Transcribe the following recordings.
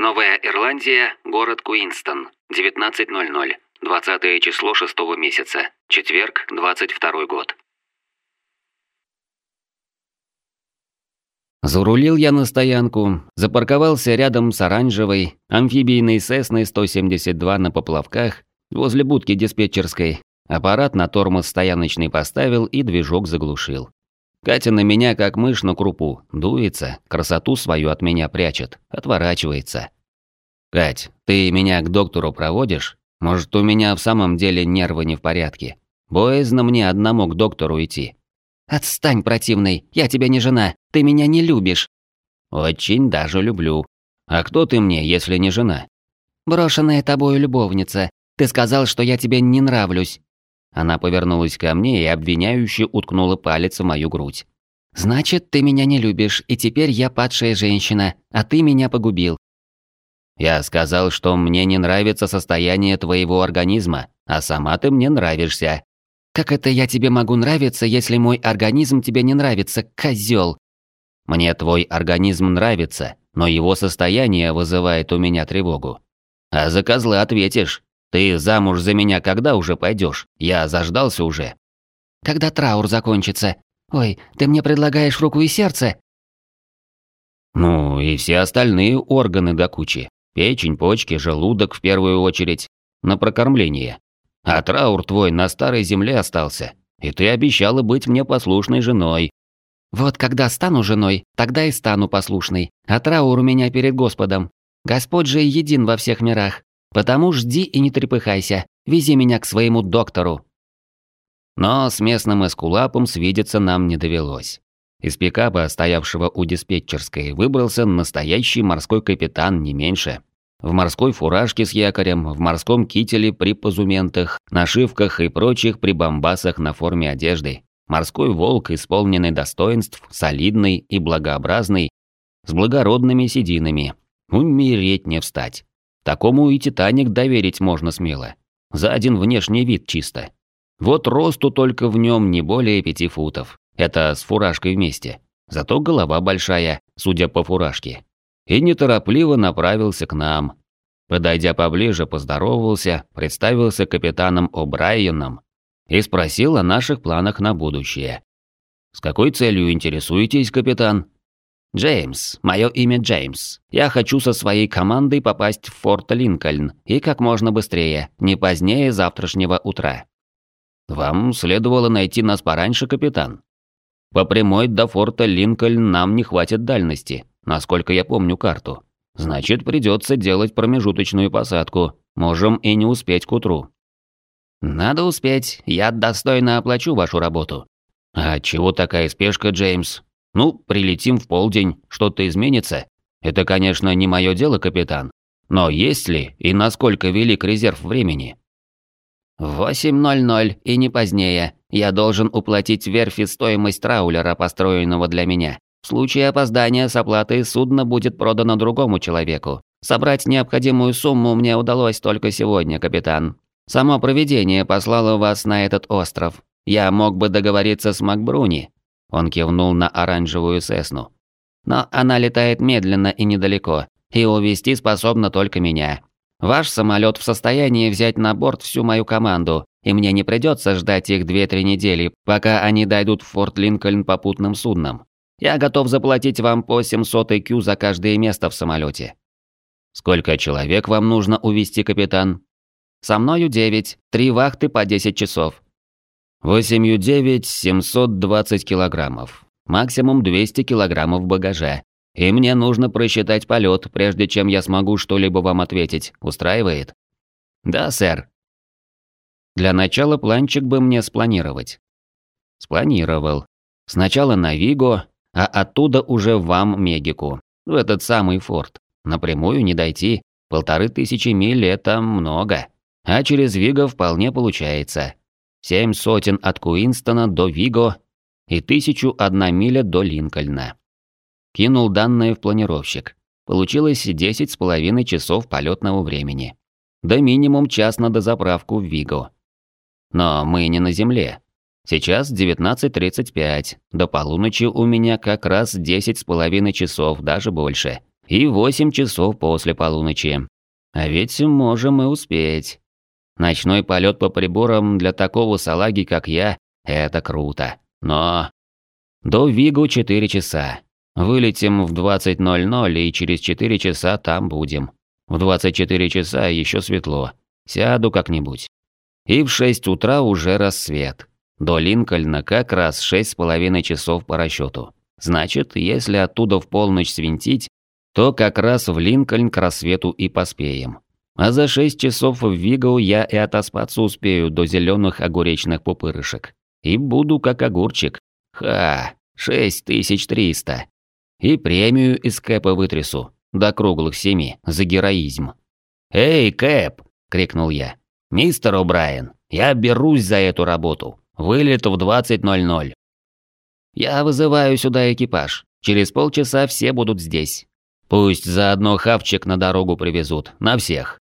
Новая Ирландия, город Куинстон, 19.00, 20 число 6 месяца, четверг, 22 год. Зарулил я на стоянку, запарковался рядом с оранжевой, амфибийной Сесной 172 на поплавках, возле будки диспетчерской, аппарат на тормоз стояночный поставил и движок заглушил. Катя на меня как мышь на крупу, дуется, красоту свою от меня прячет, отворачивается. «Кать, ты меня к доктору проводишь? Может, у меня в самом деле нервы не в порядке? Боязно мне одному к доктору идти». «Отстань, противный, я тебя не жена, ты меня не любишь». «Очень даже люблю. А кто ты мне, если не жена?» «Брошенная тобою любовница. Ты сказал, что я тебе не нравлюсь». Она повернулась ко мне и обвиняюще уткнула палец в мою грудь. «Значит, ты меня не любишь, и теперь я падшая женщина, а ты меня погубил». «Я сказал, что мне не нравится состояние твоего организма, а сама ты мне нравишься». «Как это я тебе могу нравиться, если мой организм тебе не нравится, козел? «Мне твой организм нравится, но его состояние вызывает у меня тревогу». «А за козла ответишь. Ты замуж за меня когда уже пойдешь? Я заждался уже». «Когда траур закончится. Ой, ты мне предлагаешь руку и сердце?» «Ну, и все остальные органы до кучи. Печень, почки, желудок в первую очередь. На прокормление. А траур твой на старой земле остался. И ты обещала быть мне послушной женой». «Вот когда стану женой, тогда и стану послушной. А траур у меня перед Господом. Господь же един во всех мирах. Потому жди и не трепыхайся. Вези меня к своему доктору». Но с местным эскулапом свидеться нам не довелось. Из пикапа, стоявшего у диспетчерской, выбрался настоящий морской капитан, не меньше. В морской фуражке с якорем, в морском кителе при позументах, нашивках и прочих прибамбасах на форме одежды. Морской волк, исполненный достоинств, солидный и благообразный, с благородными сединами. Умереть не встать. Такому и Титаник доверить можно смело. За один внешний вид чисто. Вот росту только в нем не более пяти футов. Это с фуражкой вместе. Зато голова большая, судя по фуражке. И неторопливо направился к нам. Подойдя поближе, поздоровался, представился капитаном О'Брайеном и спросил о наших планах на будущее. «С какой целью интересуетесь, капитан?» «Джеймс, мое имя Джеймс. Я хочу со своей командой попасть в форт Линкольн, и как можно быстрее, не позднее завтрашнего утра». «Вам следовало найти нас пораньше, капитан. По прямой до форта Линкольн нам не хватит дальности, насколько я помню карту. Значит, придется делать промежуточную посадку. Можем и не успеть к утру». «Надо успеть, я достойно оплачу вашу работу». «А чего такая спешка, Джеймс? Ну, прилетим в полдень, что-то изменится. Это, конечно, не мое дело, капитан. Но есть ли и насколько велик резерв времени? Восемь ноль ноль и не позднее. Я должен уплатить верфи стоимость траулера, построенного для меня. В случае опоздания с оплатой судно будет продано другому человеку. Собрать необходимую сумму мне удалось только сегодня, капитан. Само провидение послало вас на этот остров. Я мог бы договориться с Макбруни, он кивнул на оранжевую Сесну. Но она летает медленно и недалеко, и увести способна только меня. Ваш самолет в состоянии взять на борт всю мою команду, и мне не придется ждать их 2-3 недели, пока они дойдут в Форт Линкольн попутным судном. Я готов заплатить вам по 700 IQ за каждое место в самолете. Сколько человек вам нужно увести, капитан? Со мною 9, три вахты по 10 часов. Восемью девять семьсот двадцать килограммов. Максимум 200 килограммов багажа. И мне нужно просчитать полет, прежде чем я смогу что-либо вам ответить. Устраивает? Да, сэр. Для начала планчик бы мне спланировать. Спланировал. Сначала на Виго, а оттуда уже вам Мегику. В этот самый форт. Напрямую не дойти. Полторы тысячи миль – это много. А через Виго вполне получается. Семь сотен от Куинстона до Виго и тысячу одна миля до Линкольна. Кинул данные в планировщик. Получилось десять с половиной часов полетного времени. Да минимум час на дозаправку в Виго. Но мы не на Земле. Сейчас 19.35. До полуночи у меня как раз десять с половиной часов, даже больше. и 8 часов после полуночи. А ведь можем и успеть. Ночной полет по приборам для такого салаги, как я, это круто. Но... До Вигу 4 часа. Вылетим в 20.00 и через 4 часа там будем. В 24 часа еще светло. Сяду как-нибудь. И в 6 утра уже рассвет. До Линкольна как раз шесть с половиной часов по расчету. Значит, если оттуда в полночь свинтить, то как раз в Линкольн к рассвету и поспеем. А за шесть часов в Вигоу я и отоспаться успею до зеленых огуречных пупырышек. И буду как огурчик. Ха, шесть тысяч триста. И премию из Кэпа вытрясу. До круглых семи. За героизм. «Эй, Кэп!» – крикнул я. «Мистер О'Брайен, я берусь за эту работу. Вылет в 20.00. Я вызываю сюда экипаж. Через полчаса все будут здесь. Пусть заодно хавчик на дорогу привезут. На всех.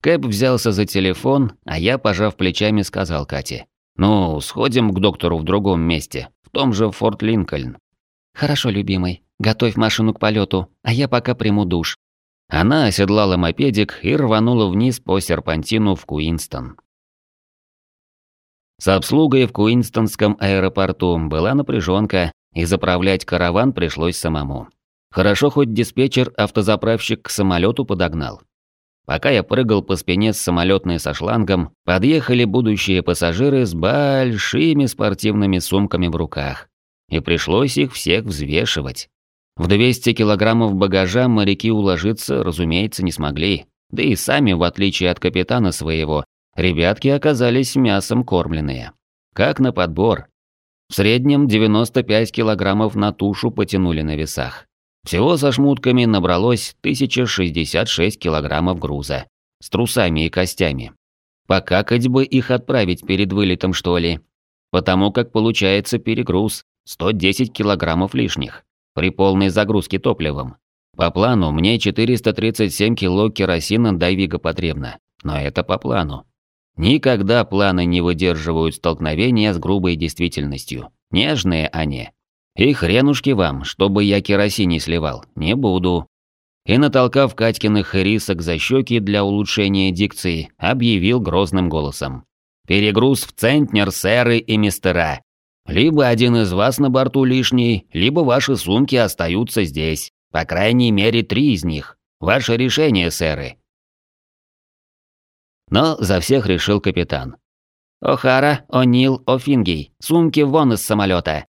Кэп взялся за телефон, а я, пожав плечами, сказал Кате. «Ну, сходим к доктору в другом месте, в том же Форт Линкольн». «Хорошо, любимый. Готовь машину к полету, а я пока приму душ». Она оседлала мопедик и рванула вниз по серпантину в Куинстон. С обслугой в Куинстонском аэропорту была напряженка, и заправлять караван пришлось самому. Хорошо хоть диспетчер-автозаправщик к самолету подогнал. Пока я прыгал по спине с самолетной со шлангом, подъехали будущие пассажиры с большими спортивными сумками в руках. И пришлось их всех взвешивать. В 200 килограммов багажа моряки уложиться, разумеется, не смогли. Да и сами, в отличие от капитана своего, Ребятки оказались мясом кормленные. Как на подбор. В среднем 95 килограммов на тушу потянули на весах. Всего со шмутками набралось 1066 килограммов груза. С трусами и костями. Покакать бы их отправить перед вылетом, что ли. Потому как получается перегруз 110 килограммов лишних. При полной загрузке топливом. По плану мне 437 кило керосина до Вига потребно. Но это по плану. Никогда планы не выдерживают столкновения с грубой действительностью. Нежные они. И хренушки вам, чтобы я керосине сливал, не буду. И натолкав Катькиных рисок за щеки для улучшения дикции, объявил грозным голосом. «Перегруз в центнер, сэры и мистера. Либо один из вас на борту лишний, либо ваши сумки остаются здесь. По крайней мере, три из них. Ваше решение, сэры. Но за всех решил капитан. «О'Хара, О'Нил, О'Фингей, сумки вон из самолета.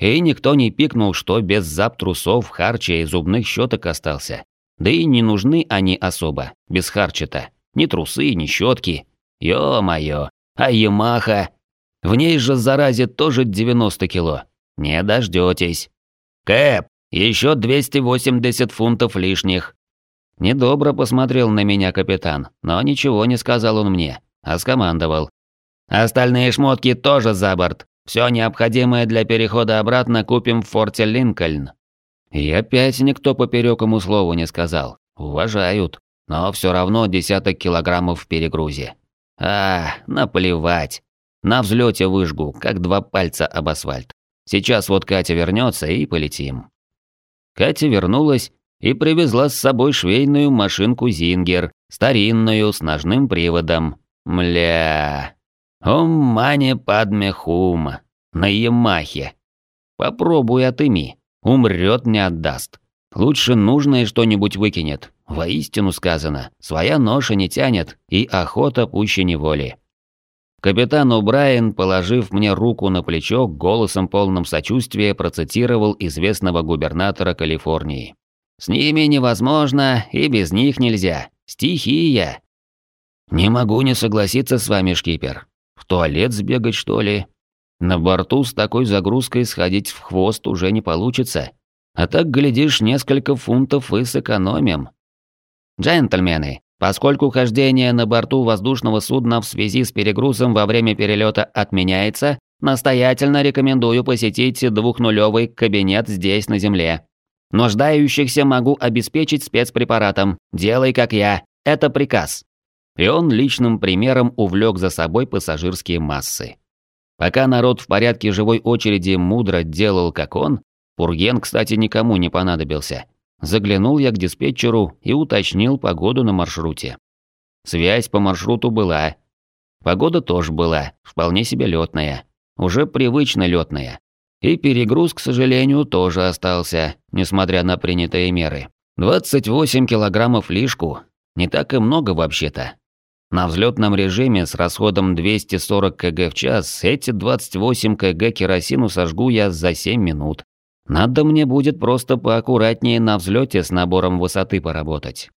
И никто не пикнул, что без зап трусов, харча и зубных щеток остался. Да и не нужны они особо, без харча-то. Ни трусы, ни щетки. Ё-моё, а Ямаха? В ней же заразе тоже 90 кило. Не дождётесь. Кэп, еще 280 фунтов лишних. Недобро посмотрел на меня капитан, но ничего не сказал он мне, а скомандовал. «Остальные шмотки тоже за борт. Все необходимое для перехода обратно купим в форте Линкольн». И опять никто поперекому слову не сказал. Уважают. Но все равно десяток килограммов в перегрузе. А, наплевать. На взлете выжгу, как два пальца об асфальт. Сейчас вот Катя вернется и полетим. Катя вернулась и привезла с собой швейную машинку «Зингер», старинную, с ножным приводом. Мля. Ом мане падме хум. На Ямахе. Попробуй отыми. Умрет не отдаст. Лучше нужное что-нибудь выкинет. Воистину сказано, своя ноша не тянет, и охота пуще неволи. Капитан О'Брайен, положив мне руку на плечо, голосом полным сочувствия процитировал известного губернатора Калифорнии. С ними невозможно, и без них нельзя. Стихия. Не могу не согласиться с вами, шкипер. В туалет сбегать, что ли? На борту с такой загрузкой сходить в хвост уже не получится. А так, глядишь, несколько фунтов и сэкономим. Джентльмены, поскольку хождение на борту воздушного судна в связи с перегрузом во время перелета отменяется, настоятельно рекомендую посетить двухнулевый кабинет здесь на Земле. Нуждающихся могу обеспечить спецпрепаратом. Делай, как я. Это приказ». И он личным примером увлек за собой пассажирские массы. Пока народ в порядке живой очереди мудро делал, как он, Пурген, кстати, никому не понадобился. Заглянул я к диспетчеру и уточнил погоду на маршруте. Связь по маршруту была. Погода тоже была, вполне себе летная. Уже привычно летная. И перегруз, к сожалению, тоже остался, несмотря на принятые меры. 28 килограммов лишку. Не так и много вообще-то. На взлетном режиме с расходом 240 кг в час эти 28 кг керосину сожгу я за 7 минут. Надо мне будет просто поаккуратнее на взлете с набором высоты поработать.